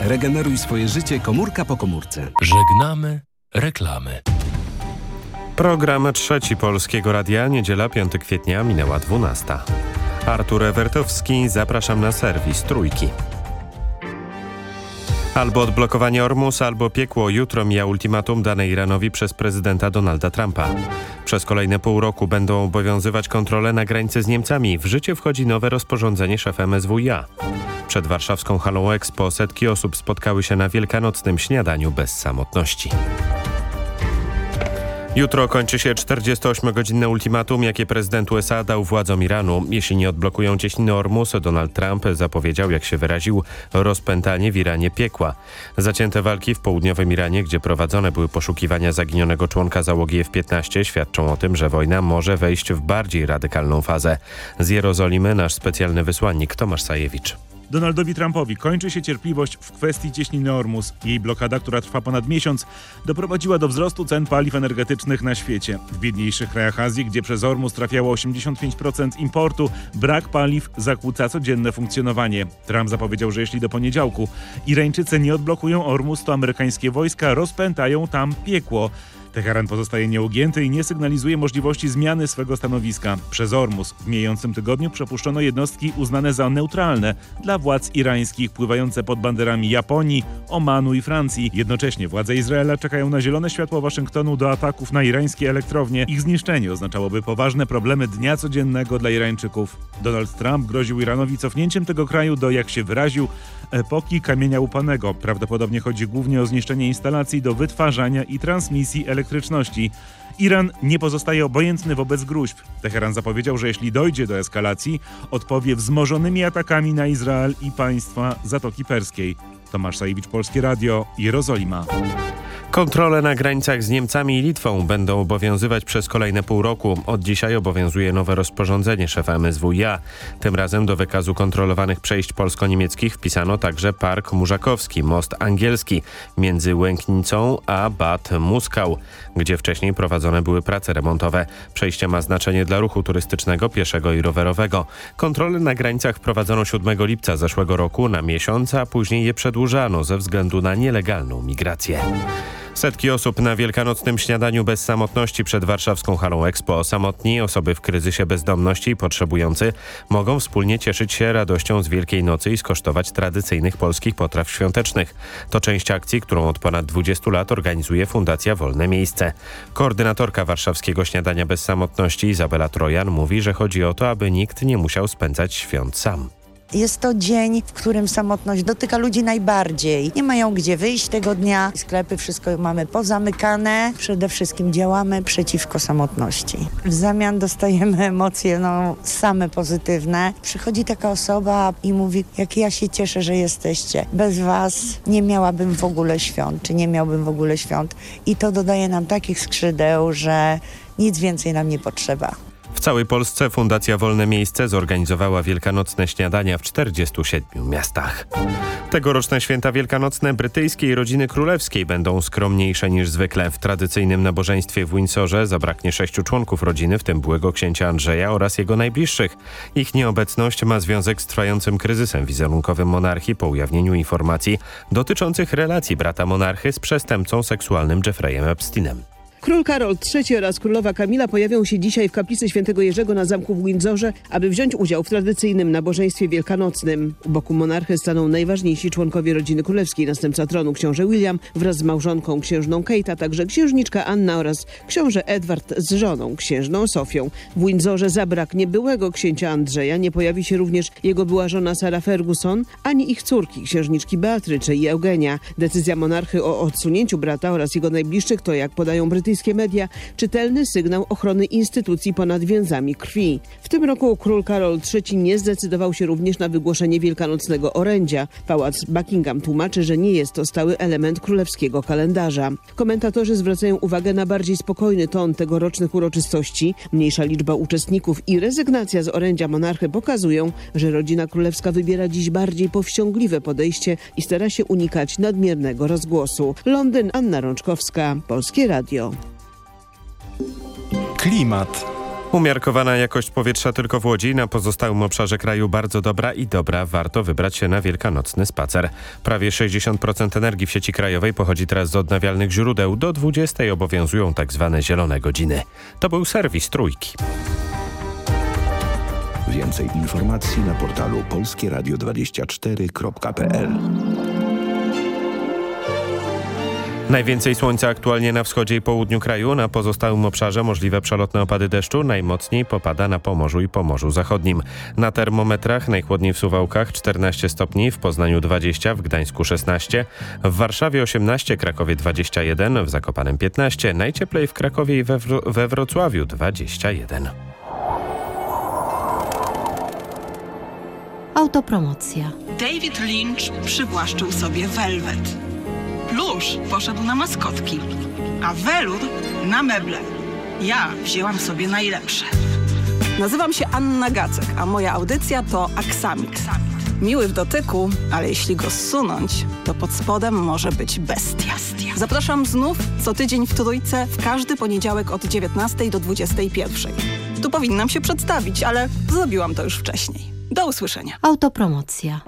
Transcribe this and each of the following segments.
Regeneruj swoje życie komórka po komórce. Żegnamy reklamy. Program Trzeci Polskiego Radia, niedziela 5 kwietnia, minęła 12. Artur Ewertowski, zapraszam na serwis Trójki. Albo odblokowanie Ormus, albo piekło. Jutro mija ultimatum dane Iranowi przez prezydenta Donalda Trumpa. Przez kolejne pół roku będą obowiązywać kontrole na granicy z Niemcami. W życie wchodzi nowe rozporządzenie szefa MSWiA. Przed warszawską halą Expo setki osób spotkały się na wielkanocnym śniadaniu bez samotności. Jutro kończy się 48-godzinne ultimatum, jakie prezydent USA dał władzom Iranu. Jeśli nie odblokują cieśniny Ormus, Donald Trump zapowiedział, jak się wyraził, rozpętanie w Iranie piekła. Zacięte walki w południowym Iranie, gdzie prowadzone były poszukiwania zaginionego członka załogi F-15, świadczą o tym, że wojna może wejść w bardziej radykalną fazę. Z Jerozolimy nasz specjalny wysłannik Tomasz Sajewicz. Donaldowi Trumpowi kończy się cierpliwość w kwestii cieśniny Ormus. Jej blokada, która trwa ponad miesiąc, doprowadziła do wzrostu cen paliw energetycznych na świecie. W biedniejszych krajach Azji, gdzie przez Ormus trafiało 85% importu, brak paliw zakłóca codzienne funkcjonowanie. Trump zapowiedział, że jeśli do poniedziałku Irańczycy nie odblokują Ormus, to amerykańskie wojska rozpętają tam piekło. Teheran pozostaje nieugięty i nie sygnalizuje możliwości zmiany swego stanowiska. Przez Ormus w mijającym tygodniu przepuszczono jednostki uznane za neutralne dla władz irańskich pływające pod banderami Japonii, Omanu i Francji. Jednocześnie władze Izraela czekają na zielone światło Waszyngtonu do ataków na irańskie elektrownie. Ich zniszczenie oznaczałoby poważne problemy dnia codziennego dla Irańczyków. Donald Trump groził Iranowi cofnięciem tego kraju do, jak się wyraził, epoki kamienia upanego. Prawdopodobnie chodzi głównie o zniszczenie instalacji do wytwarzania i transmisji elektryczności. Iran nie pozostaje obojętny wobec gruźb. Teheran zapowiedział, że jeśli dojdzie do eskalacji, odpowie wzmożonymi atakami na Izrael i państwa Zatoki Perskiej. Tomasz Sajewicz, Polskie Radio, Jerozolima. Kontrole na granicach z Niemcami i Litwą będą obowiązywać przez kolejne pół roku. Od dzisiaj obowiązuje nowe rozporządzenie szefa MSWiA. Tym razem do wykazu kontrolowanych przejść polsko-niemieckich wpisano także Park Murzakowski, most angielski między Łęknicą a Bad Muskał, gdzie wcześniej prowadzone były prace remontowe. Przejście ma znaczenie dla ruchu turystycznego, pieszego i rowerowego. Kontrole na granicach prowadzono 7 lipca zeszłego roku na miesiąc, a później je przedłużano ze względu na nielegalną migrację. Setki osób na wielkanocnym śniadaniu bez samotności przed warszawską halą Expo. Samotni, osoby w kryzysie bezdomności i potrzebujący mogą wspólnie cieszyć się radością z Wielkiej Nocy i skosztować tradycyjnych polskich potraw świątecznych. To część akcji, którą od ponad 20 lat organizuje Fundacja Wolne Miejsce. Koordynatorka warszawskiego śniadania bez samotności Izabela Trojan mówi, że chodzi o to, aby nikt nie musiał spędzać świąt sam. Jest to dzień, w którym samotność dotyka ludzi najbardziej. Nie mają gdzie wyjść tego dnia. Sklepy, wszystko mamy pozamykane. Przede wszystkim działamy przeciwko samotności. W zamian dostajemy emocje no, same pozytywne. Przychodzi taka osoba i mówi, jak ja się cieszę, że jesteście. Bez was nie miałabym w ogóle świąt, czy nie miałbym w ogóle świąt. I to dodaje nam takich skrzydeł, że nic więcej nam nie potrzeba. W całej Polsce Fundacja Wolne Miejsce zorganizowała wielkanocne śniadania w 47 miastach. Tegoroczne święta wielkanocne brytyjskiej rodziny królewskiej będą skromniejsze niż zwykle. W tradycyjnym nabożeństwie w Windsorze zabraknie sześciu członków rodziny, w tym byłego księcia Andrzeja oraz jego najbliższych. Ich nieobecność ma związek z trwającym kryzysem wizerunkowym monarchii po ujawnieniu informacji dotyczących relacji brata monarchy z przestępcą seksualnym Jeffreyem Epsteinem. Król Karol III oraz królowa Kamila pojawią się dzisiaj w kaplicy świętego Jerzego na zamku w Windsorze, aby wziąć udział w tradycyjnym nabożeństwie wielkanocnym. U boku monarchy staną najważniejsi członkowie rodziny królewskiej, następca tronu książę William wraz z małżonką księżną Kate, a także księżniczka Anna oraz książę Edward z żoną księżną Sofią. W Windsorze zabraknie byłego księcia Andrzeja, nie pojawi się również jego była żona Sara Ferguson, ani ich córki, księżniczki Beatrycze i Eugenia. Decyzja monarchy o odsunięciu brata oraz jego najbliższych to, jak podają brytyjskie media, czytelny sygnał ochrony instytucji ponad więzami krwi. W tym roku król Karol III nie zdecydował się również na wygłoszenie wielkanocnego orędzia. Pałac Buckingham tłumaczy, że nie jest to stały element królewskiego kalendarza. Komentatorzy zwracają uwagę na bardziej spokojny ton tegorocznych uroczystości. Mniejsza liczba uczestników i rezygnacja z orędzia monarchy pokazują, że rodzina królewska wybiera dziś bardziej powściągliwe podejście i stara się unikać nadmiernego rozgłosu. Londyn, Anna Rączkowska, Polskie Radio. Klimat. Umiarkowana jakość powietrza tylko w Łodzi, na pozostałym obszarze kraju bardzo dobra i dobra. Warto wybrać się na wielkanocny spacer. Prawie 60% energii w sieci krajowej pochodzi teraz z odnawialnych źródeł. Do 20 obowiązują tak zwane zielone godziny. To był serwis Trójki. Więcej informacji na portalu polskieradio24.pl Najwięcej słońca aktualnie na wschodzie i południu kraju, na pozostałym obszarze możliwe przelotne opady deszczu. Najmocniej popada na Pomorzu i Pomorzu Zachodnim. Na termometrach najchłodniej w Suwałkach 14 stopni, w Poznaniu 20, w Gdańsku 16, w Warszawie 18, Krakowie 21, w Zakopanem 15, najcieplej w Krakowie i we, Wro we Wrocławiu 21. Autopromocja. David Lynch przywłaszczył sobie Velvet. Plusz poszedł na maskotki, a Velur na meble. Ja wzięłam sobie najlepsze. Nazywam się Anna Gacek, a moja audycja to Aksamit. Miły w dotyku, ale jeśli go zsunąć, to pod spodem może być bestia. Zapraszam znów co tydzień w Trójce w każdy poniedziałek od 19 do 21. Tu powinnam się przedstawić, ale zrobiłam to już wcześniej. Do usłyszenia. Autopromocja.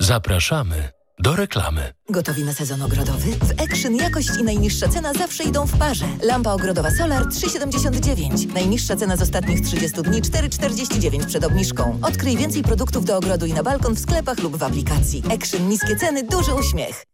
Zapraszamy do reklamy. Gotowi na sezon ogrodowy? W Action jakość i najniższa cena zawsze idą w parze. Lampa ogrodowa Solar 3,79. Najniższa cena z ostatnich 30 dni 4,49 przed obniżką. Odkryj więcej produktów do ogrodu i na balkon w sklepach lub w aplikacji. Action niskie ceny, duży uśmiech.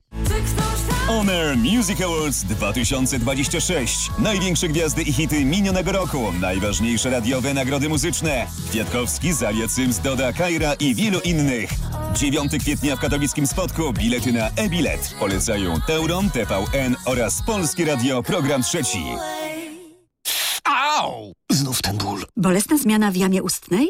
Honor Music Awards 2026. Największe gwiazdy i hity minionego roku. Najważniejsze radiowe nagrody muzyczne. Kwiatkowski, Zalia Cyms, Doda, Kajra i wielu innych. 9 kwietnia w katowickim spotku bilety na e-bilet. Polecają Teuron, TVN oraz Polskie Radio Program Trzeci. Au! Znów ten ból. Bolesna zmiana w jamie ustnej?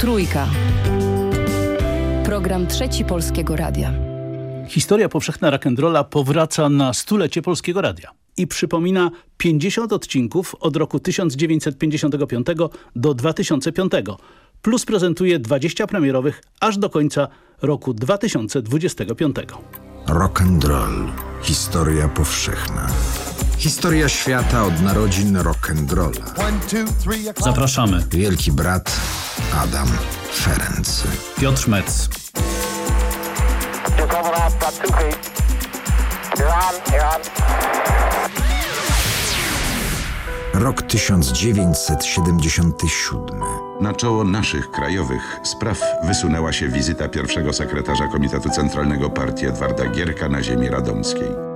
Trójka. Program Trzeci Polskiego Radia. Historia powszechna rock'n'rolla powraca na stulecie Polskiego Radia i przypomina 50 odcinków od roku 1955 do 2005, plus prezentuje 20 premierowych aż do końca roku 2025. Rock'n'roll. Historia powszechna. Historia świata od narodzin rock'n'rolla. Zapraszamy. Wielki brat Adam Ferenc. Piotr Metz. Rok 1977. Na czoło naszych krajowych spraw wysunęła się wizyta pierwszego sekretarza Komitetu Centralnego Partii Edwarda Gierka na ziemi radomskiej.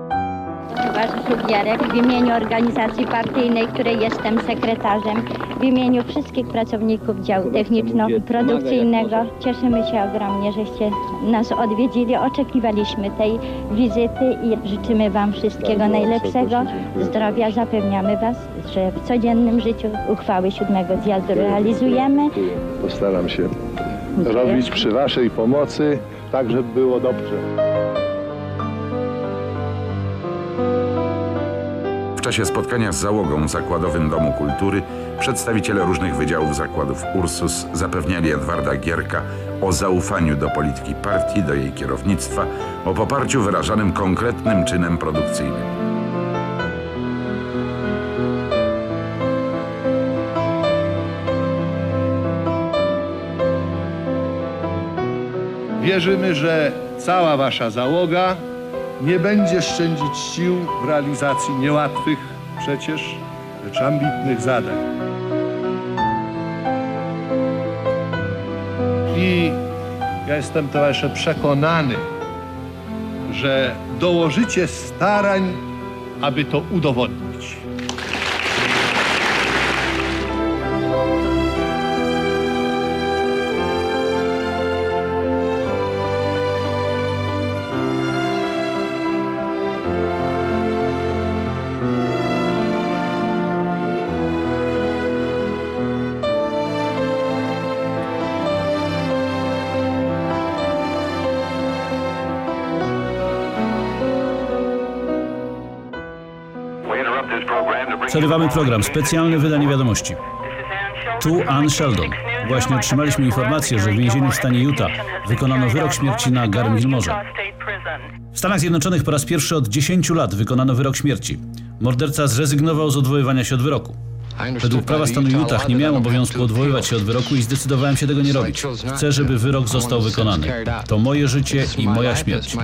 Towarzyszu Gierek w imieniu organizacji partyjnej, której jestem sekretarzem, w imieniu wszystkich pracowników działu techniczno-produkcyjnego cieszymy się ogromnie, żeście nas odwiedzili. Oczekiwaliśmy tej wizyty i życzymy Wam wszystkiego najlepszego. Zdrowia zapewniamy Was, że w codziennym życiu uchwały siódmego zjazdu realizujemy. Postaram się robić przy Waszej pomocy, tak żeby było dobrze. W czasie spotkania z załogą Zakładowym Domu Kultury przedstawiciele różnych wydziałów zakładów Ursus zapewniali Edwarda Gierka o zaufaniu do polityki partii, do jej kierownictwa, o poparciu wyrażanym konkretnym czynem produkcyjnym. Wierzymy, że cała Wasza załoga nie będzie szczędzić sił w realizacji niełatwych przecież, lecz ambitnych zadań. I ja jestem towarzysze przekonany, że dołożycie starań, aby to udowodnić. Przerywamy program. Specjalne wydanie wiadomości. Tu Ann Sheldon. Właśnie otrzymaliśmy informację, że w więzieniu w stanie Utah wykonano wyrok śmierci na Garym Gilmorze. W Stanach Zjednoczonych po raz pierwszy od 10 lat wykonano wyrok śmierci. Morderca zrezygnował z odwoływania się od wyroku. Według prawa stanu Utah nie miałem obowiązku odwoływać się od wyroku i zdecydowałem się tego nie robić. Chcę, żeby wyrok został wykonany. To moje życie i moja śmierć.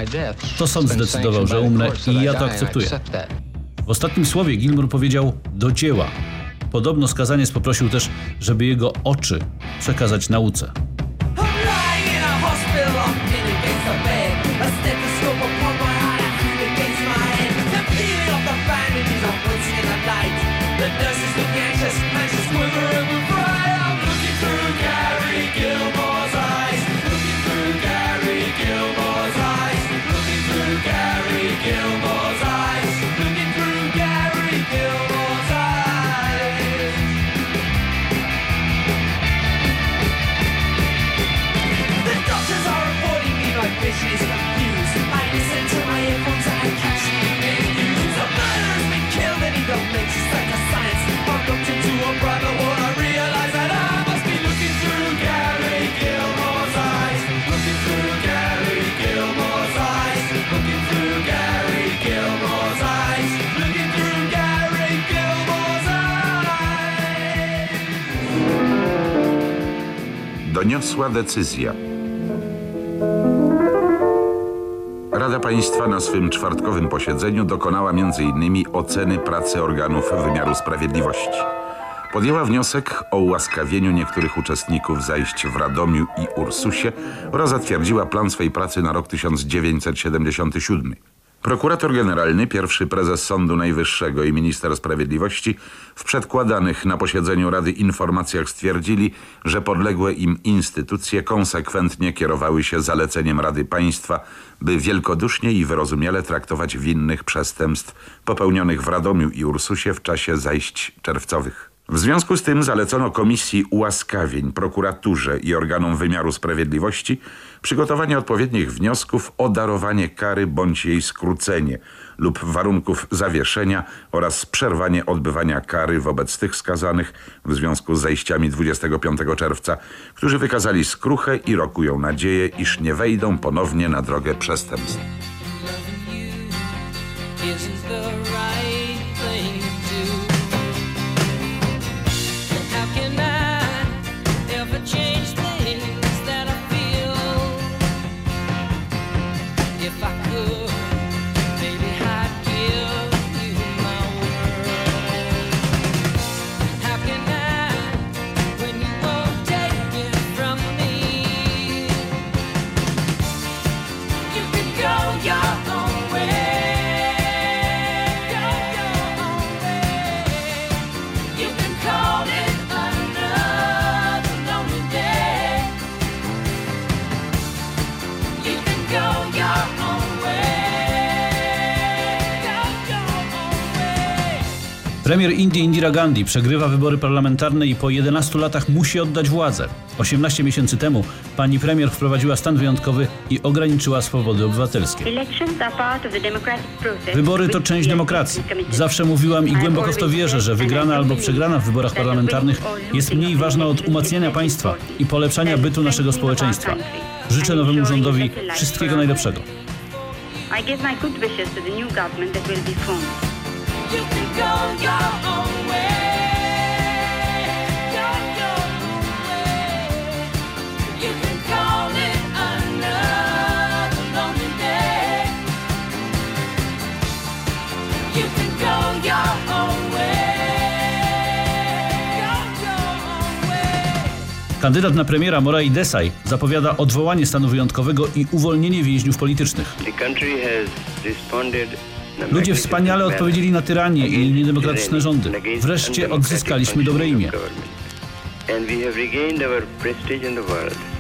To sąd zdecydował, że umrę i ja to akceptuję. W ostatnim słowie Gilmour powiedział do dzieła. Podobno skazaniec poprosił też, żeby jego oczy przekazać nauce. Doniosła decyzja. Rada Państwa na swym czwartkowym posiedzeniu dokonała m.in. oceny pracy organów wymiaru sprawiedliwości. Podjęła wniosek o ułaskawieniu niektórych uczestników zajść w Radomiu i Ursusie oraz zatwierdziła plan swej pracy na rok 1977. Prokurator generalny, pierwszy prezes Sądu Najwyższego i minister sprawiedliwości w przedkładanych na posiedzeniu Rady informacjach stwierdzili, że podległe im instytucje konsekwentnie kierowały się zaleceniem Rady Państwa, by wielkodusznie i wyrozumiale traktować winnych przestępstw popełnionych w Radomiu i Ursusie w czasie zajść czerwcowych. W związku z tym zalecono Komisji Ułaskawień, prokuraturze i organom wymiaru sprawiedliwości przygotowanie odpowiednich wniosków o darowanie kary bądź jej skrócenie lub warunków zawieszenia oraz przerwanie odbywania kary wobec tych skazanych w związku z zajściami 25 czerwca, którzy wykazali skruchę i rokują nadzieję, iż nie wejdą ponownie na drogę przestępstw. Premier Indii Indira Gandhi przegrywa wybory parlamentarne i po 11 latach musi oddać władzę. 18 miesięcy temu pani premier wprowadziła stan wyjątkowy i ograniczyła swobody obywatelskie. Wybory to część demokracji. Zawsze mówiłam i głęboko w to wierzę, że wygrana albo przegrana w wyborach parlamentarnych jest mniej ważna od umacniania państwa i polepszania bytu naszego społeczeństwa. Życzę nowemu rządowi wszystkiego najlepszego. I give my good wishes to the new government that will be formed. Kandydat na premiera Morai Desai zapowiada odwołanie stanu wyjątkowego i uwolnienie więźniów politycznych. Ludzie wspaniale odpowiedzieli na tyranię i niedemokratyczne rządy. Wreszcie odzyskaliśmy dobre imię. and we have regained our prestige in the world.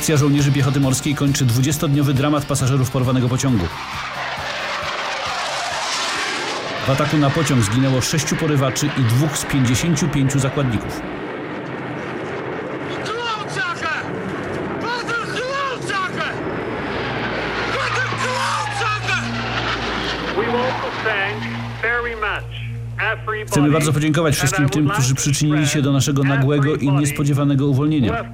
Akcja żołnierzy piechoty morskiej kończy 20-dniowy dramat pasażerów porwanego pociągu. W ataku na pociąg zginęło sześciu porywaczy i dwóch z 55 zakładników. Chcemy bardzo podziękować wszystkim tym, którzy przyczynili się do naszego nagłego i niespodziewanego uwolnienia.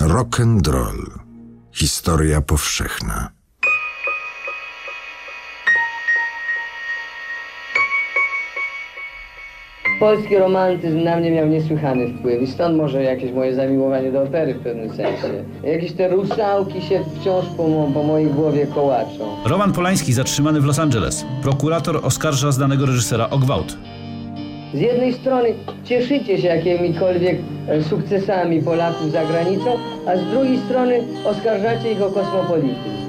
Rock and roll. Historia powszechna. Polski romantyzm na mnie miał niesłychany wpływ i stąd może jakieś moje zamiłowanie do opery w pewnym sensie. Jakieś te rusałki się wciąż po, mo po mojej głowie kołaczą. Roman Polański zatrzymany w Los Angeles. Prokurator oskarża znanego reżysera o gwałt. Z jednej strony cieszycie się jakimikolwiek e, sukcesami Polaków za granicą, a z drugiej strony oskarżacie ich o kosmopolityzm.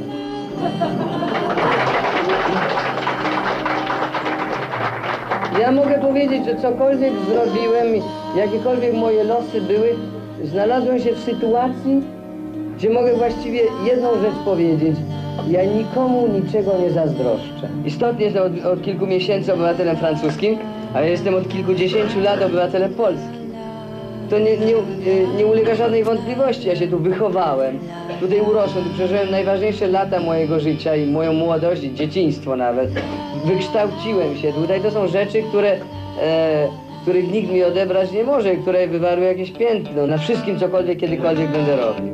Ja mogę powiedzieć, że cokolwiek zrobiłem, jakiekolwiek moje losy były, znalazłem się w sytuacji, gdzie mogę właściwie jedną rzecz powiedzieć. Ja nikomu niczego nie zazdroszczę. Istotnie jestem od, od kilku miesięcy obywatelem francuskim, ale jestem od kilkudziesięciu lat obywatelem polskim. To nie, nie, nie ulega żadnej wątpliwości. Ja się tu wychowałem, tutaj urosłem, tu przeżyłem najważniejsze lata mojego życia i moją młodość, i dzieciństwo nawet. Wykształciłem się tutaj. To są rzeczy, które, e, których nikt mi odebrać nie może, które wywarły jakieś piętno na wszystkim, cokolwiek kiedykolwiek będę robił.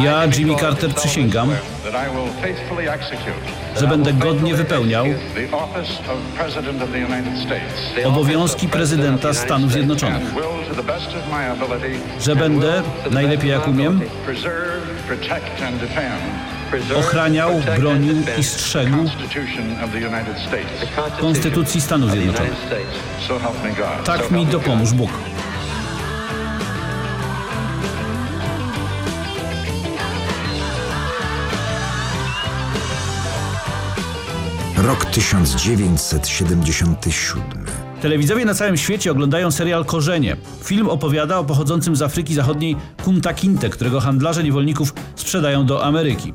Ja, Jimmy Carter, przysięgam, że będę godnie wypełniał obowiązki prezydenta Stanów Zjednoczonych, że będę, najlepiej jak umiem, ochraniał, bronił i strzegł. Konstytucji Stanów Zjednoczonych. Tak mi dopomóż Bóg. Rok 1977. Telewidzowie na całym świecie oglądają serial Korzenie. Film opowiada o pochodzącym z Afryki Zachodniej Kunta Kinte, którego handlarze niewolników sprzedają do Ameryki.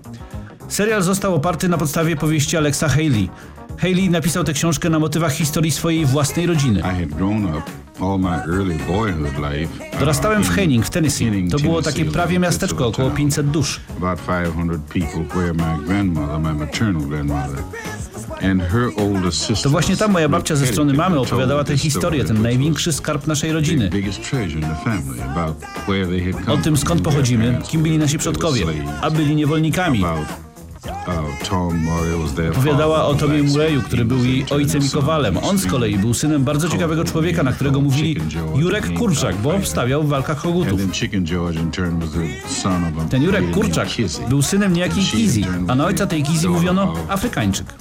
Serial został oparty na podstawie powieści Alexa Haley. Haley napisał tę książkę na motywach historii swojej własnej rodziny. Dorastałem w Henning w Tennessee. To było takie prawie miasteczko, około 500 dusz. About 500 people where my grandmother, my maternal grandmother, To właśnie ta moja babcia ze strony mamy opowiadała tę historię, ten największy skarb naszej rodziny. O tym skąd pochodzimy, kim byli nasi przodkowie, a byli niewolnikami. Opowiadała o Tomie Mureju, który był jej ojcem i kowalem. On z kolei był synem bardzo ciekawego człowieka, na którego mówili Jurek Kurczak, bo obstawiał w walkach kogutów. Ten Jurek Kurczak był synem niejakiej Kizi, a na ojca tej Kizi mówiono Afrykańczyk.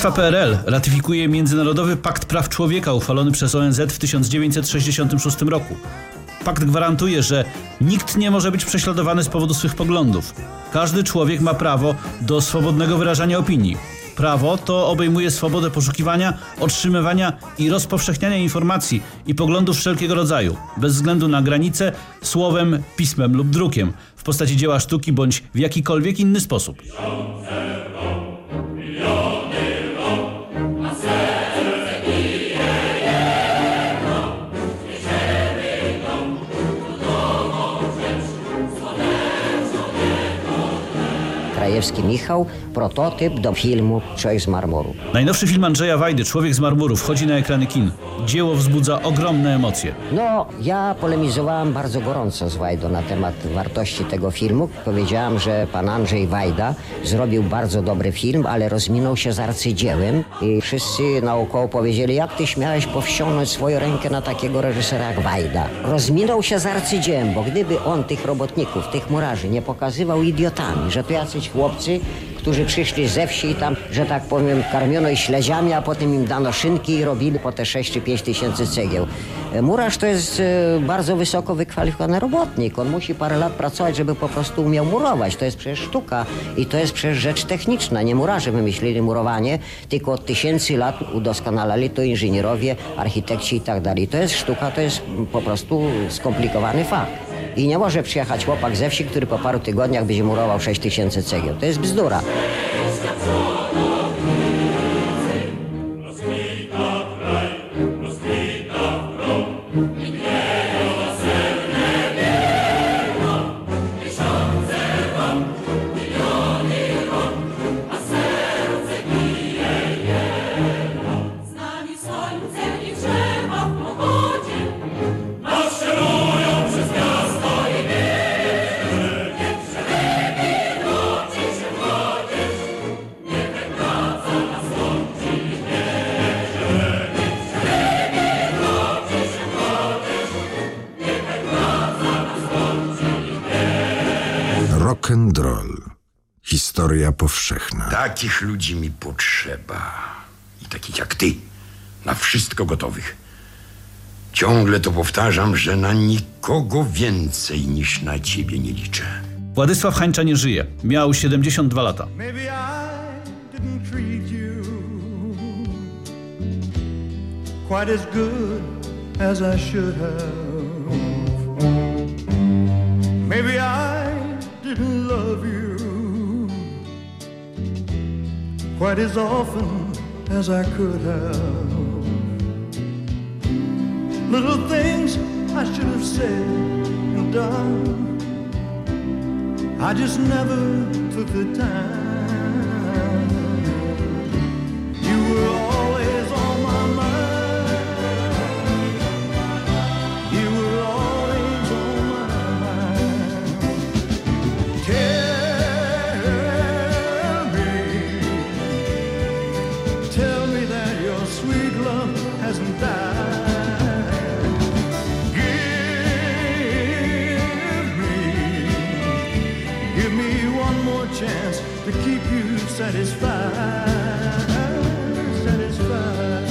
Państwa PRL ratyfikuje Międzynarodowy Pakt Praw Człowieka uchwalony przez ONZ w 1966 roku. Pakt gwarantuje, że nikt nie może być prześladowany z powodu swych poglądów. Każdy człowiek ma prawo do swobodnego wyrażania opinii. Prawo to obejmuje swobodę poszukiwania, otrzymywania i rozpowszechniania informacji i poglądów wszelkiego rodzaju, bez względu na granice, słowem, pismem lub drukiem, w postaci dzieła sztuki bądź w jakikolwiek inny sposób. Krajewski Michał, prototyp do filmu Człowiek z marmuru. Najnowszy film Andrzeja Wajdy, Człowiek z marmuru, wchodzi na ekrany kin. Dzieło wzbudza ogromne emocje. No, ja polemizowałam bardzo gorąco z Wajdą na temat wartości tego filmu. Powiedziałam, że pan Andrzej Wajda zrobił bardzo dobry film, ale rozminął się z arcydziełem i wszyscy naokoło powiedzieli, jak ty śmiałeś powściągnąć swoją rękę na takiego reżysera jak Wajda. Rozminął się z arcydziełem, bo gdyby on tych robotników, tych murarzy nie pokazywał idiotami, że to jacyś chłopcy, którzy przyszli ze wsi i tam, że tak powiem, karmiono ich śledziami, a potem im dano szynki i robili po te 6 czy 5 tysięcy cegieł. Murarz to jest e, bardzo wysoko wykwalifikowany robotnik. On musi parę lat pracować, żeby po prostu umiał murować. To jest przecież sztuka i to jest przecież rzecz techniczna. Nie murarze wymyślili murowanie, tylko od tysięcy lat udoskonalali to inżynierowie, architekci i tak dalej. To jest sztuka, to jest po prostu skomplikowany fakt. I nie może przyjechać chłopak ze wsi, który po paru tygodniach będzie murował 6 tysięcy cegieł. To jest bzdura. Historia powszechna. Takich ludzi mi potrzeba. I takich jak ty. Na wszystko gotowych. Ciągle to powtarzam, że na nikogo więcej niż na ciebie nie liczę. Władysław Hańcza nie żyje. Miał 72 lata. Maybe I didn't treat you quite as good as I should have. Maybe I quite as often as I could have. Little things I should have said and done. I just never took the time. Satisfied, satisfied.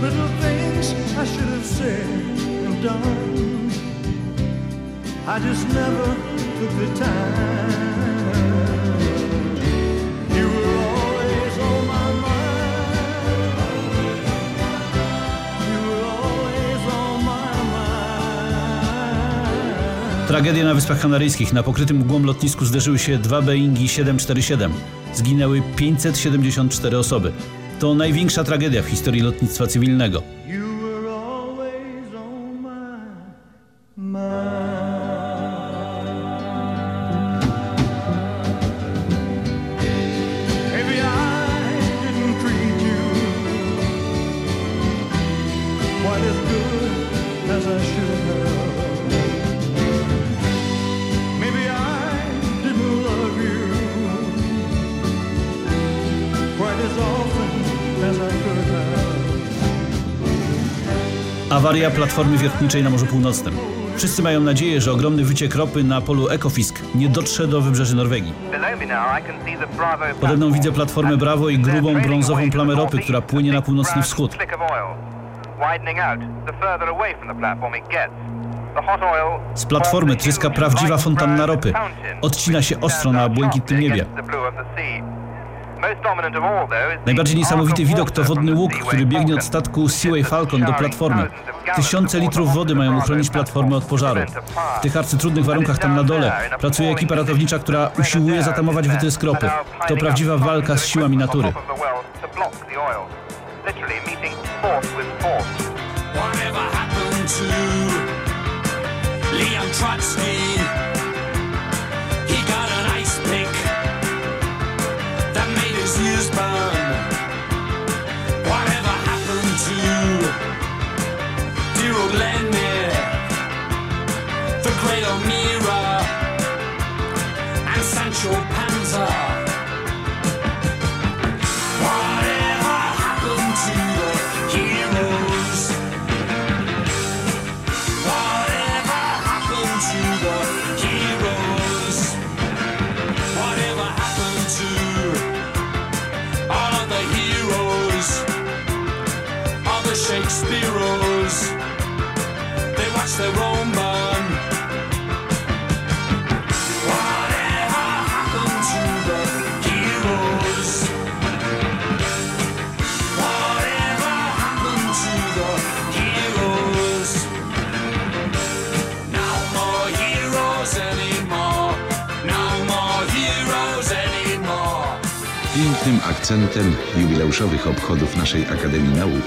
Little things I should have said and done. I just never took the time. Tragedia na Wyspach Kanaryjskich. Na pokrytym mgłą lotnisku zderzyły się dwa Boeingi 747. Zginęły 574 osoby. To największa tragedia w historii lotnictwa cywilnego. Awaria platformy wiertniczej na Morzu Północnym. Wszyscy mają nadzieję, że ogromny wyciek ropy na polu Ekofisk nie dotrze do wybrzeży Norwegii. Pode mną widzę platformę Bravo i grubą brązową plamę ropy, która płynie na północny wschód. Z platformy tryska prawdziwa fontanna ropy. Odcina się ostro na błękitnym niebie. Najbardziej niesamowity widok to wodny łuk, który biegnie od statku Seaway Falcon do platformy. Tysiące litrów wody mają uchronić platformę od pożaru. W tych arcytrudnych warunkach tam na dole pracuje ekipa ratownicza, która usiłuje zatamować wytrysk ropy. To prawdziwa walka z siłami natury. Leon Trotsky? He got an ice pick is bound. Whatever happened to the great and Central? The. Pięknym akcentem jubileuszowych obchodów naszej Akademii Nauk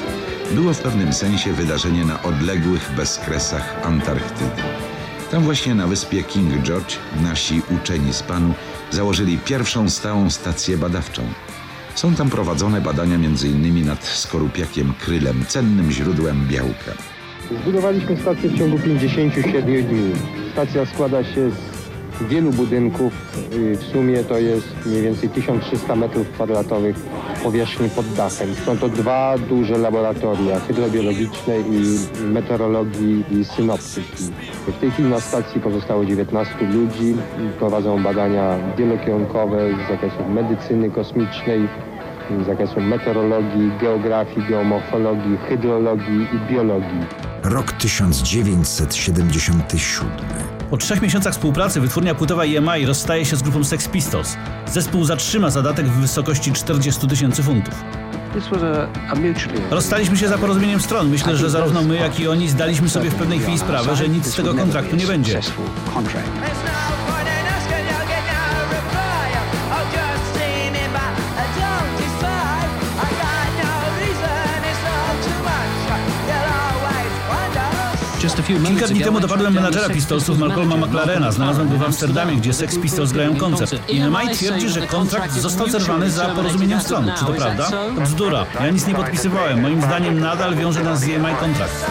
było w pewnym sensie wydarzenie na odległych bezkresach Antarktydy. Tam właśnie na wyspie King George nasi uczeni z Panu założyli pierwszą stałą stację badawczą. Są tam prowadzone badania m.in. nad skorupiakiem krylem, cennym źródłem białka. Zbudowaliśmy stację w ciągu 57 dni. Stacja składa się z wielu budynków. Y, W sumie to jest mniej więcej 1300 metrów kwadratowych powierzchni pod dachem. Są to dwa duże laboratoria hydrobiologiczne i meteorologii i synoptyki. W tej chwili na stacji pozostało 19 ludzi. Prowadzą badania wielokierunkowe z zakresu medycyny kosmicznej, z zakresu meteorologii, geografii, geomorfologii, hydrologii i biologii. Rok 1977. Po trzech miesiącach współpracy wytwórnia płytowa EMI rozstaje się z grupą Sex Pistols. Zespół zatrzyma zadatek w wysokości 40 tysięcy funtów. Rozstaliśmy się za porozumieniem stron. Myślę, że zarówno my, jak i oni zdaliśmy sobie w pewnej chwili sprawę, że nic z tego kontraktu nie będzie. Kilka dni temu dopadłem menadżera Pistolsów Malcolma McLarena. Znalazłem go w Amsterdamie, gdzie Sex Pistols grają koncert. EMI twierdzi, że kontrakt został zerwany za porozumieniem stron. Czy to prawda? To bzdura. Ja nic nie podpisywałem. Moim zdaniem nadal wiąże nas z EMI kontrakt.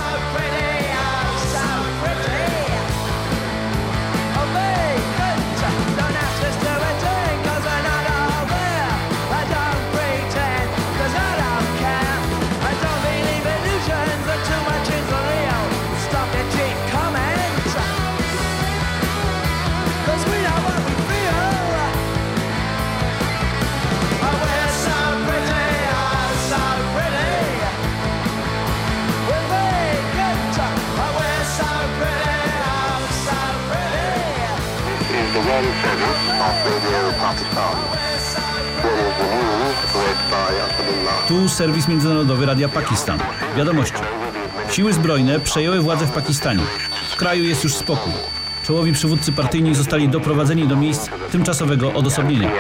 Serwis międzynarodowy Radia Pakistan. Wiadomości. Siły zbrojne przejęły władzę w Pakistanie. W kraju jest już spokój. Czołowi przywódcy partyjni zostali doprowadzeni do miejsc tymczasowego odosobnienia.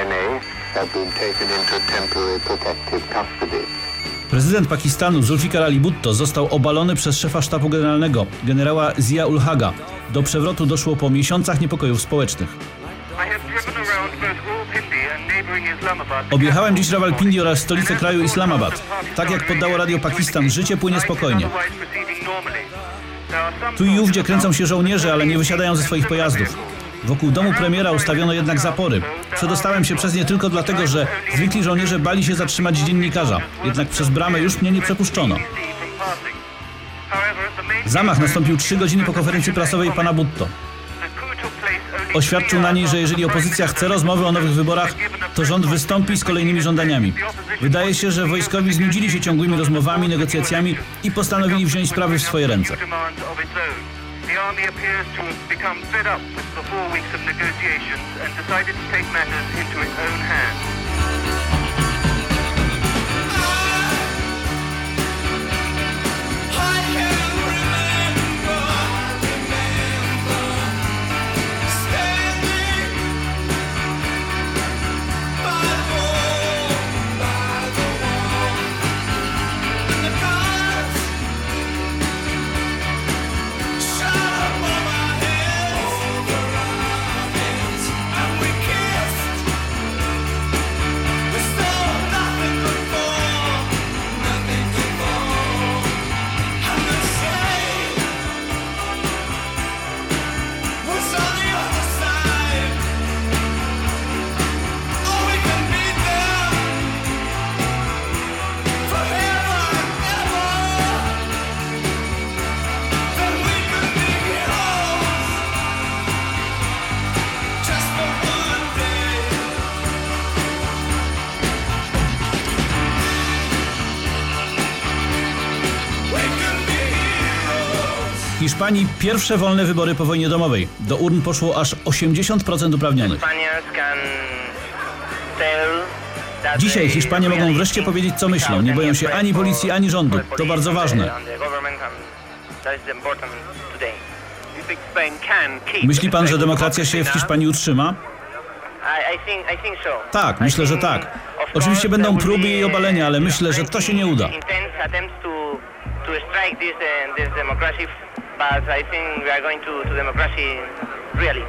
Prezydent Pakistanu Zulfikar Ali Bhutto został obalony przez szefa sztabu generalnego, generała Zia ul Haga. Do przewrotu doszło po miesiącach niepokojów społecznych. Objechałem dziś Rawalpindi oraz stolicę kraju Islamabad. Tak jak poddało Radio Pakistan, życie płynie spokojnie. Tu i ówdzie kręcą się żołnierze, ale nie wysiadają ze swoich pojazdów. Wokół domu premiera ustawiono jednak zapory. Przedostałem się przez nie tylko dlatego, że zwykli żołnierze bali się zatrzymać dziennikarza. Jednak przez bramę już mnie nie przepuszczono. Zamach nastąpił trzy godziny po konferencji prasowej pana Butto. Oświadczył na niej, że jeżeli opozycja chce rozmowy o nowych wyborach, to rząd wystąpi z kolejnymi żądaniami. Wydaje się, że wojskowi znudzili się ciągłymi rozmowami, negocjacjami i postanowili wziąć sprawy w swoje ręce. The Hiszpanii pierwsze wolne wybory po wojnie domowej. Do urn poszło aż 80% uprawnionych. Dzisiaj Hiszpanie mogą wreszcie powiedzieć, co myślą. Nie boją się ani policji, ani rządu. To bardzo ważne. Myśli pan, że demokracja się w Hiszpanii utrzyma? Tak, myślę, że tak. Oczywiście będą próby jej obalenia, ale myślę, że to się nie uda. But I think we are going to, to democracy really.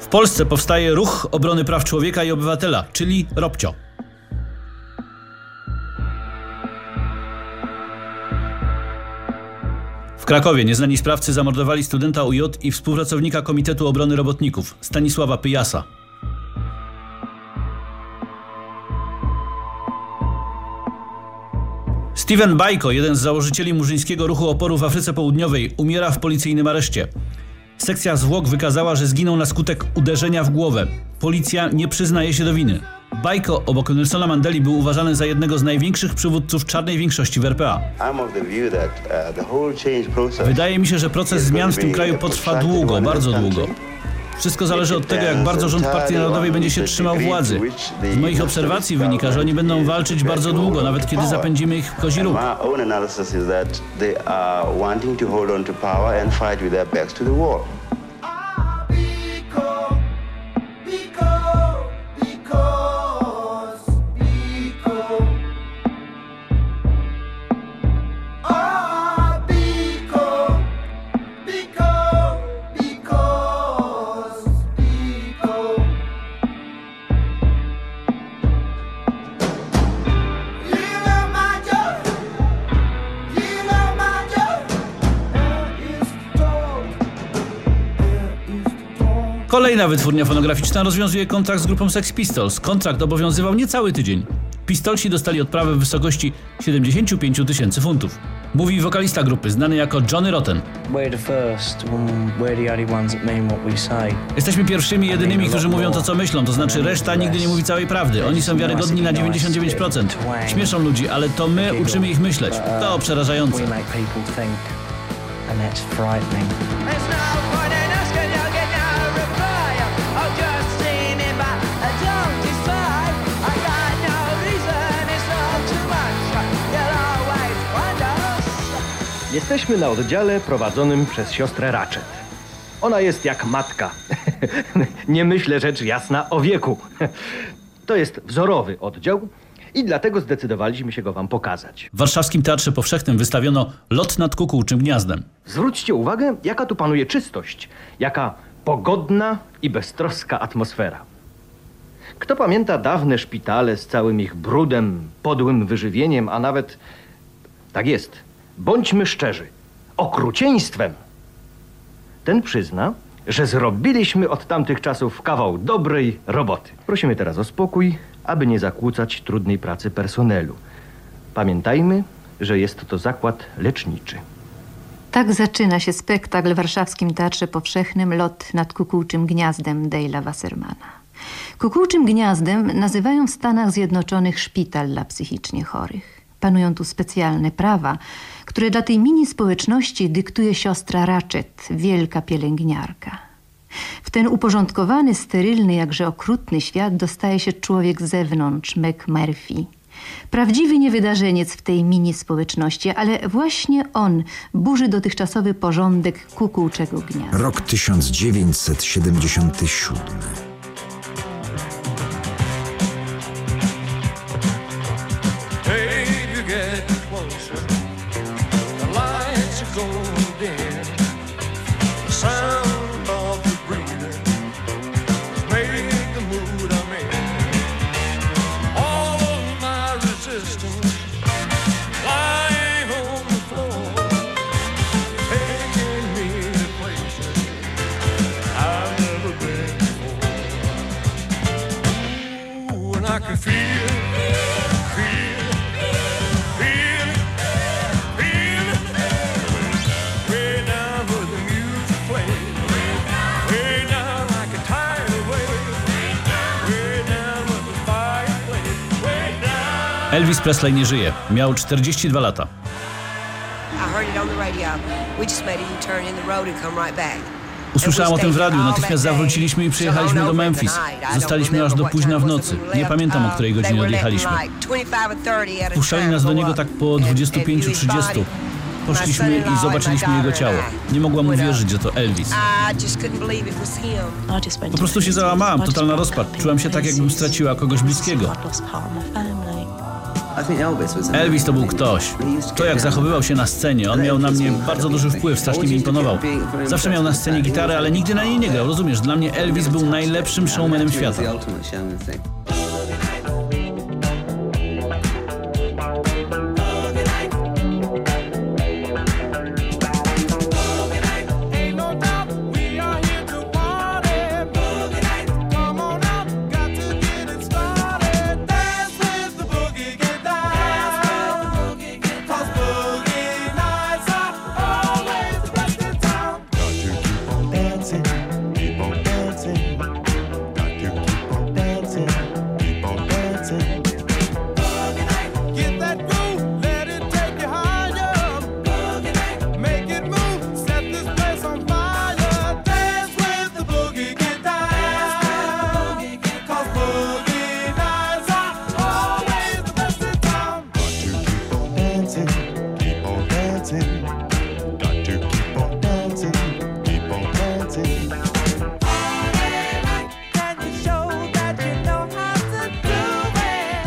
W Polsce powstaje Ruch Obrony Praw Człowieka i Obywatela, czyli ROPCIO. W Krakowie nieznani sprawcy zamordowali studenta UJ i współpracownika Komitetu Obrony Robotników, Stanisława Pyjasa. Steven Bajko, jeden z założycieli murzyńskiego ruchu oporu w Afryce Południowej, umiera w policyjnym areszcie. Sekcja zwłok wykazała, że zginął na skutek uderzenia w głowę. Policja nie przyznaje się do winy. Bajko obok Nelsona Mandeli był uważany za jednego z największych przywódców czarnej większości w RPA. Wydaje mi się, że proces zmian w tym kraju potrwa długo, bardzo długo. Wszystko zależy od tego, jak bardzo rząd Partii Narodowej będzie się trzymał władzy. Z moich obserwacji wynika, że oni będą walczyć bardzo długo, nawet kiedy zapędzimy ich w kozi róg. Kolejna wytwórnia fonograficzna rozwiązuje kontrakt z grupą Sex Pistols. Kontrakt obowiązywał niecały tydzień. Pistolsi dostali odprawę w wysokości 75 tysięcy funtów. Mówi wokalista grupy, znany jako Johnny Rotten. Jesteśmy pierwszymi, jedynymi, którzy mówią to, co myślą, to znaczy reszta nigdy nie mówi całej prawdy. Oni są wiarygodni na 99%. Śmieszą ludzi, ale to my uczymy ich myśleć. To przerażające. Jesteśmy na oddziale prowadzonym przez siostrę Ratchet. Ona jest jak matka. Nie myślę rzecz jasna o wieku. To jest wzorowy oddział i dlatego zdecydowaliśmy się go wam pokazać. W Warszawskim Teatrze Powszechnym wystawiono Lot nad kukułczym gniazdem. Zwróćcie uwagę, jaka tu panuje czystość, jaka pogodna i beztroska atmosfera. Kto pamięta dawne szpitale z całym ich brudem, podłym wyżywieniem, a nawet, tak jest, bądźmy szczerzy, okrucieństwem, ten przyzna, że zrobiliśmy od tamtych czasów kawał dobrej roboty. Prosimy teraz o spokój, aby nie zakłócać trudnej pracy personelu. Pamiętajmy, że jest to zakład leczniczy. Tak zaczyna się spektakl w Warszawskim Teatrze Powszechnym Lot nad kukułczym gniazdem Dale'a Wassermana. Kukułczym gniazdem nazywają w Stanach Zjednoczonych szpital dla psychicznie chorych. Panują tu specjalne prawa, które dla tej mini społeczności dyktuje siostra Ratchet, wielka pielęgniarka. W ten uporządkowany, sterylny, jakże okrutny świat dostaje się człowiek z zewnątrz, McMurphy. Prawdziwy niewydarzeniec w tej mini społeczności, ale właśnie on burzy dotychczasowy porządek kukułczego gniazda. Rok 1977. Elvis Presley nie żyje. Miał 42 lata. Usłyszałam o tym w radiu, natychmiast zawróciliśmy i przyjechaliśmy do Memphis. Zostaliśmy aż do późna w nocy. Nie pamiętam, o której godzinie odjechaliśmy. Puszczali nas do niego tak po 25-30. Poszliśmy i zobaczyliśmy jego ciało. Nie mogłam uwierzyć, że to Elvis. Po prostu się załamałam, totalna rozpacz. Czułam się tak, jakbym straciła kogoś bliskiego. Elvis to był ktoś. To jak zachowywał się na scenie, on miał na mnie bardzo duży wpływ, strasznie mi imponował. Zawsze miał na scenie gitarę, ale nigdy na niej nie grał, rozumiesz? Dla mnie Elvis był najlepszym showmanem świata.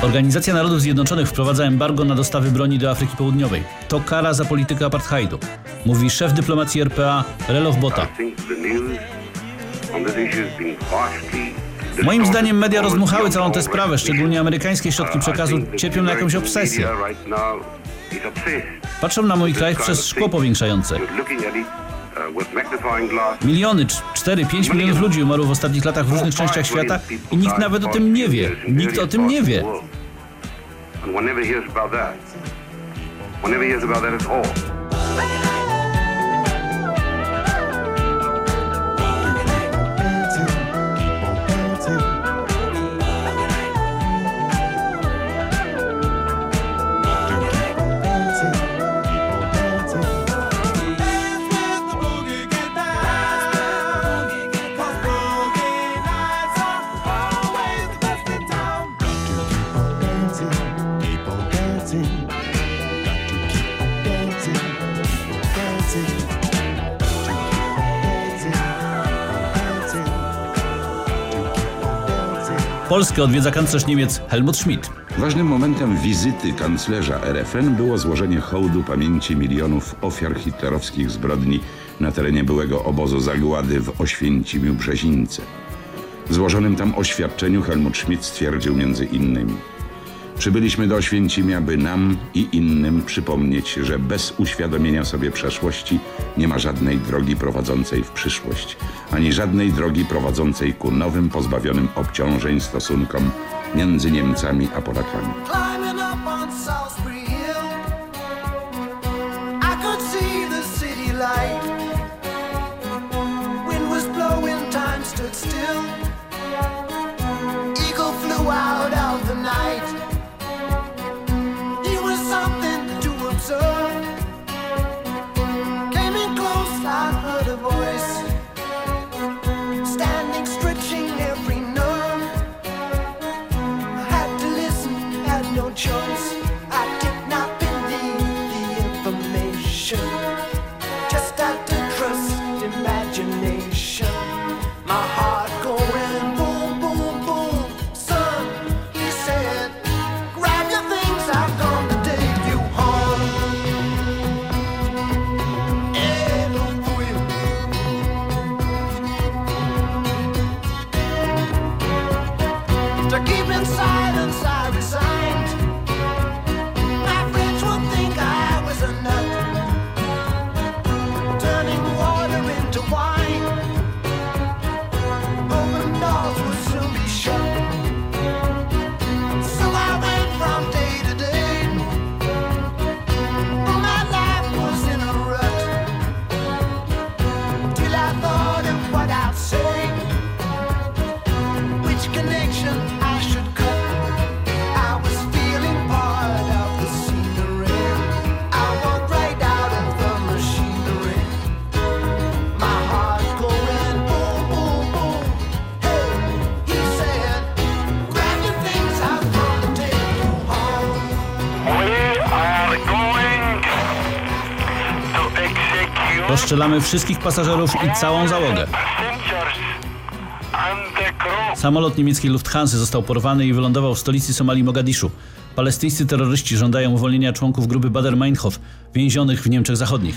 Organizacja Narodów Zjednoczonych wprowadza embargo na dostawy broni do Afryki Południowej. To kara za politykę apartheidu, mówi szef dyplomacji RPA Relof Bota. Moim zdaniem media rozmuchały całą tę sprawę, szczególnie amerykańskie środki przekazu cierpią na jakąś obsesję. Patrzą na mój kraj przez szkło powiększające. Miliony, 4-5 milionów ludzi umarło w ostatnich latach w różnych częściach świata i nikt nawet o tym nie wie. Nikt o tym nie wie. And one never hears about that. One never hears about that at all. Polskę odwiedza kanclerz Niemiec Helmut Schmidt. Ważnym momentem wizyty kanclerza RFN było złożenie hołdu pamięci milionów ofiar hitlerowskich zbrodni na terenie byłego obozu zagłady w Oświęcimiu Brzezińce. W złożonym tam oświadczeniu Helmut Schmidt stwierdził między innymi Przybyliśmy do Oświęcimia, by nam i innym przypomnieć, że bez uświadomienia sobie przeszłości nie ma żadnej drogi prowadzącej w przyszłość, ani żadnej drogi prowadzącej ku nowym, pozbawionym obciążeń stosunkom między Niemcami a Polakami. Still. Rozstrzelamy wszystkich pasażerów i całą załogę. Samolot niemieckiej Lufthansa został porwany i wylądował w stolicy Somalii Mogadiszu. Palestyńscy terroryści żądają uwolnienia członków grupy Bader-Meinhof, więzionych w Niemczech Zachodnich.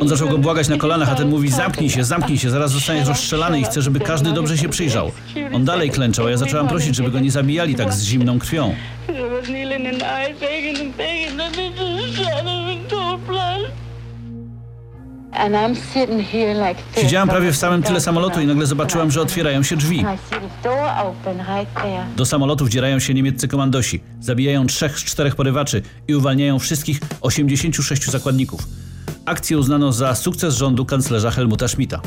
On zaczął go błagać na kolanach, a ten mówi zamknij się, zamknij się, zaraz zostaniesz rozstrzelany i chcę, żeby każdy dobrze się przyjrzał. On dalej klęczał, a ja zaczęłam prosić, żeby go nie zabijali tak z zimną krwią. Siedziałam prawie w samym tyle samolotu i nagle zobaczyłam, że otwierają się drzwi. Do samolotu wdzierają się niemieccy komandosi, zabijają trzech z czterech porywaczy i uwalniają wszystkich 86 zakładników. Akcję uznano za sukces rządu kanclerza Helmuta Schmidta.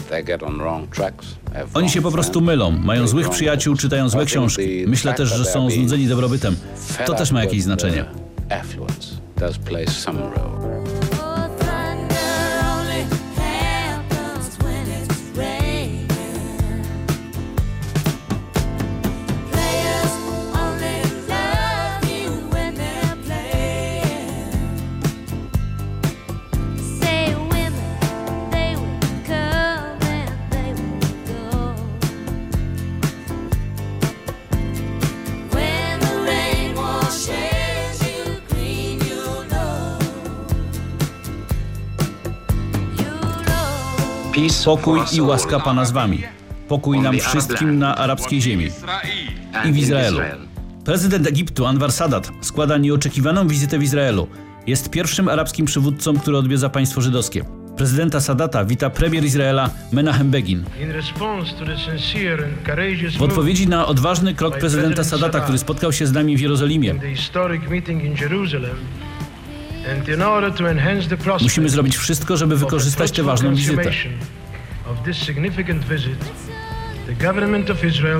Oni się po prostu mylą, mają złych przyjaciół, czytają złe książki. Myślę też, że są znudzeni dobrobytem. To też ma jakieś znaczenie. Pokój i łaska Pana z wami. Pokój nam wszystkim na arabskiej ziemi i w Izraelu. Prezydent Egiptu Anwar Sadat składa nieoczekiwaną wizytę w Izraelu. Jest pierwszym arabskim przywódcą, który odwiedza państwo żydowskie. Prezydenta Sadata wita premier Izraela Menachem Begin. W odpowiedzi na odważny krok prezydenta Sadata, który spotkał się z nami w Jerozolimie, musimy zrobić wszystko, żeby wykorzystać tę ważną wizytę.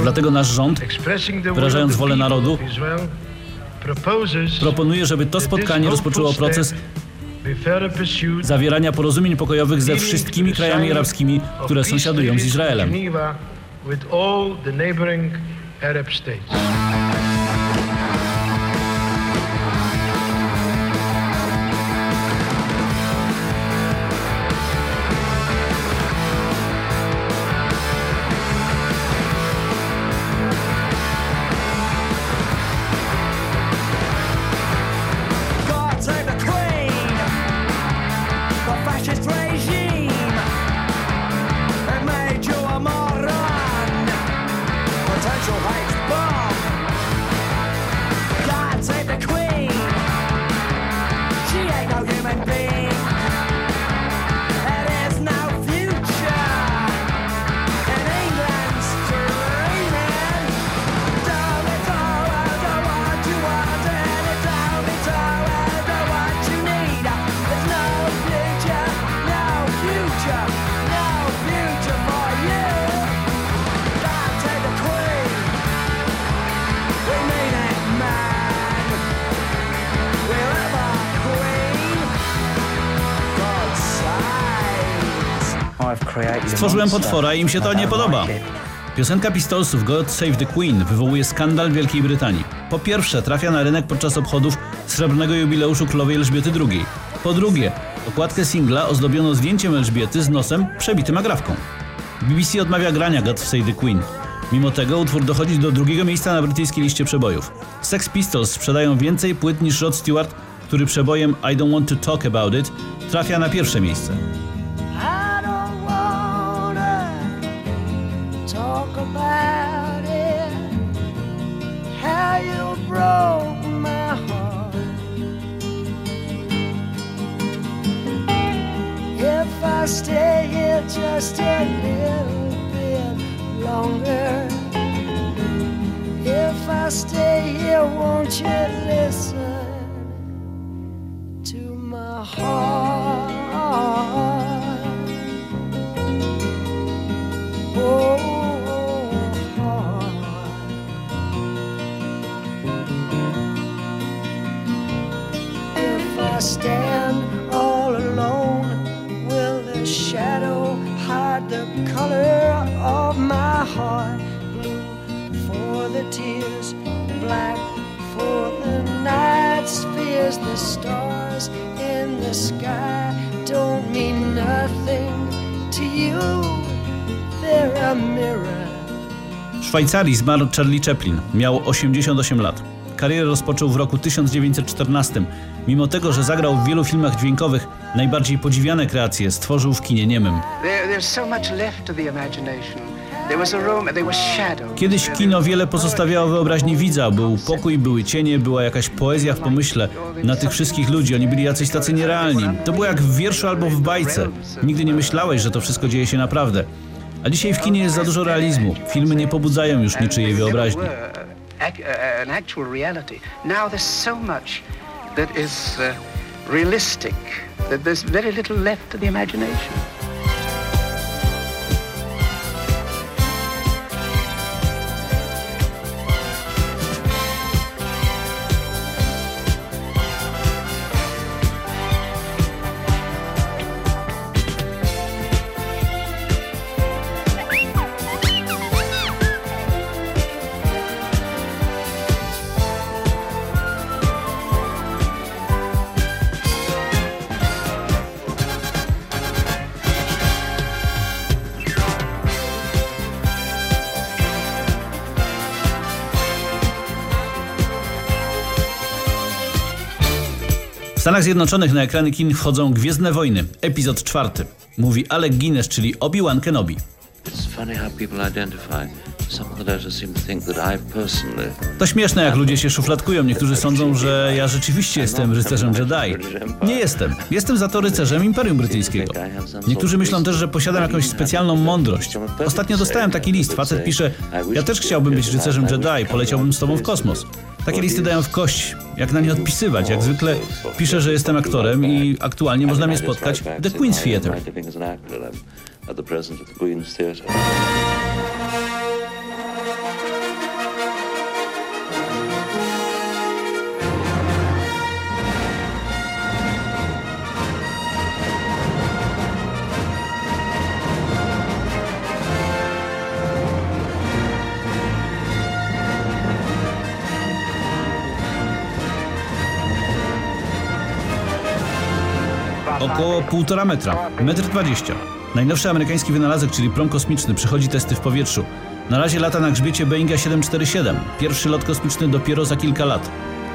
Dlatego nasz rząd, wyrażając wolę narodu, proponuje, żeby to spotkanie rozpoczęło proces zawierania porozumień pokojowych ze wszystkimi krajami arabskimi, które sąsiadują z Izraelem. Stworzyłem potwora i im się to nie podoba. Piosenka Pistolsów God Save the Queen wywołuje skandal w Wielkiej Brytanii. Po pierwsze, trafia na rynek podczas obchodów srebrnego jubileuszu królowej Elżbiety II. Po drugie, okładkę singla ozdobiono zdjęciem Elżbiety z nosem przebitym agrafką. BBC odmawia grania God Save the Queen. Mimo tego utwór dochodzi do drugiego miejsca na brytyjskiej liście przebojów. Sex Pistols sprzedają więcej płyt niż Rod Stewart, który przebojem I Don't Want to Talk About It trafia na pierwsze miejsce. Broke my heart. If I stay here just a little bit longer. If I stay here, won't you listen to my heart? Stand all alone, will the shadow hide the color of my heart? Blue for the tears, black for the night's fears. The stars in the sky don't mean nothing to you. They're a mirror. W Szwajcarii zmarł Charlie Chaplin. Miał 88 lat. Karierę rozpoczął w roku 1914. Mimo tego, że zagrał w wielu filmach dźwiękowych, najbardziej podziwiane kreacje stworzył w kinie niemym. Kiedyś kino wiele pozostawiało wyobraźni widza. Był pokój, były cienie, była jakaś poezja w pomyśle. Na tych wszystkich ludzi, oni byli jacyś tacy nierealni. To było jak w wierszu albo w bajce. Nigdy nie myślałeś, że to wszystko dzieje się naprawdę. A dzisiaj w kinie jest za dużo realizmu. Filmy nie pobudzają już niczyjej wyobraźni. Ac- uh, an actual reality. Now there's so much that is uh, realistic that there's very little left to the imagination. Stanach Zjednoczonych na ekrany kin wchodzą Gwiezdne Wojny, epizod czwarty. Mówi Alec Guinness, czyli Obi-Wan Kenobi. It's funny how people identify. To śmieszne, jak ludzie się szufladkują. Niektórzy sądzą, że ja rzeczywiście jestem rycerzem Jedi. Nie jestem. Jestem za to rycerzem Imperium Brytyjskiego. Niektórzy myślą też, że posiadam jakąś specjalną mądrość. Ostatnio dostałem taki list. Facet pisze, ja też chciałbym być rycerzem Jedi, poleciałbym z tobą w kosmos. Takie listy dają w kość. Jak na nie odpisywać? Jak zwykle piszę, że jestem aktorem i aktualnie można mnie spotkać w The Queen's Theatre. Około 1,5 metra, 1,20 m. Najnowszy amerykański wynalazek, czyli prom kosmiczny, przechodzi testy w powietrzu. Na razie lata na grzbiecie Boeinga 747. Pierwszy lot kosmiczny dopiero za kilka lat.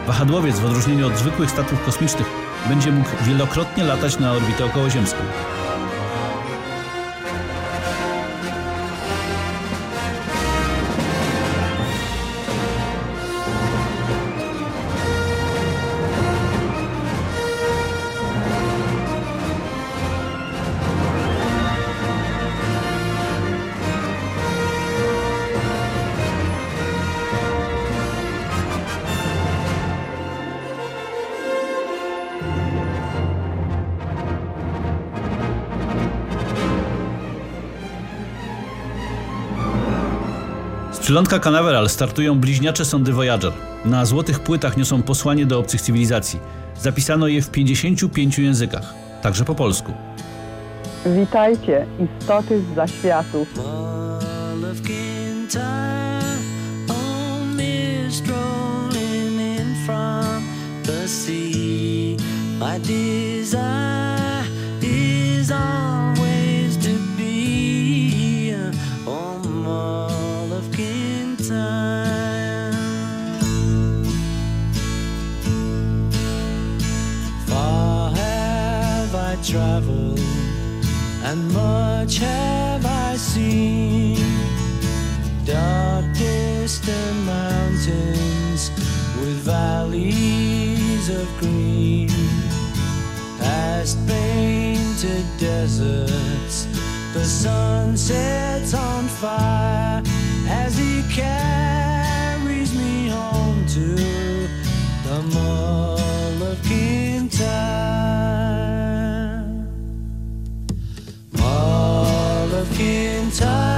Wahadłowiec, w odróżnieniu od zwykłych statków kosmicznych, będzie mógł wielokrotnie latać na orbitę okołoziemską. przylądka Canaveral startują bliźniacze sondy Voyager. Na złotych płytach niosą posłanie do obcych cywilizacji. Zapisano je w 55 językach, także po polsku. Witajcie, istoty z zaświatów. My dear sets on fire as he carries me home to the Mall of Kintyre. Mall of Kintyre.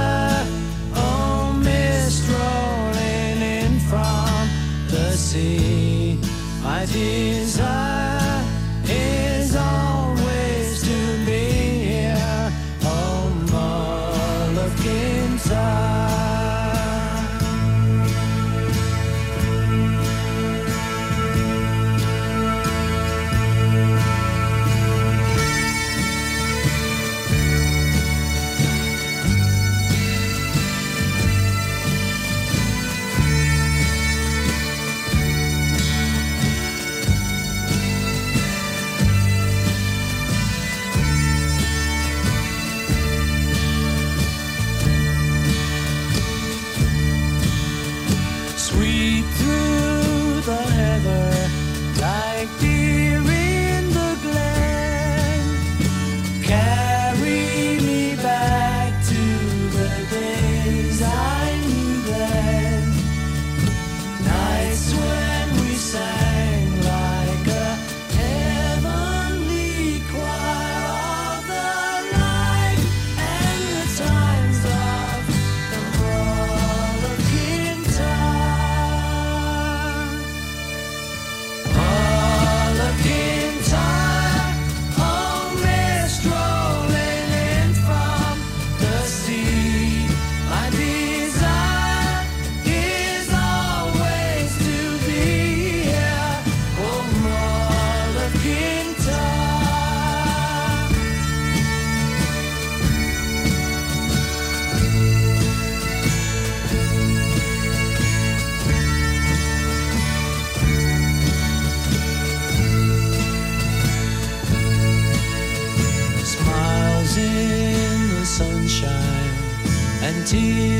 Chỉ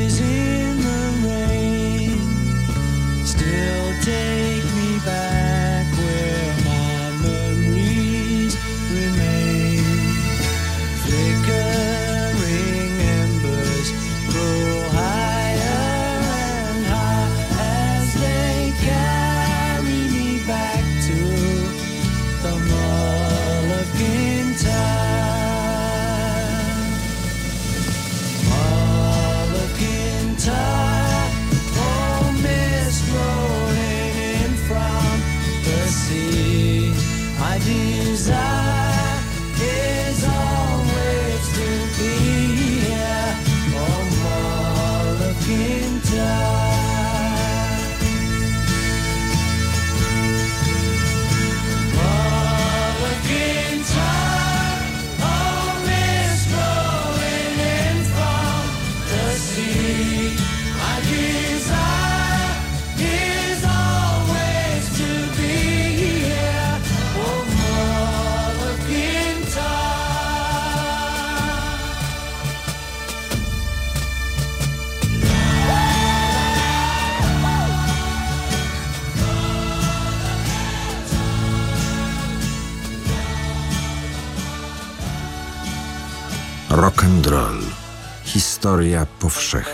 historia powszechna.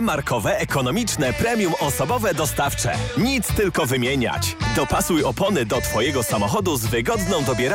markowe, ekonomiczne, premium osobowe dostawcze. Nic tylko wymieniać. Dopasuj opony do Twojego samochodu z wygodną dobieraczką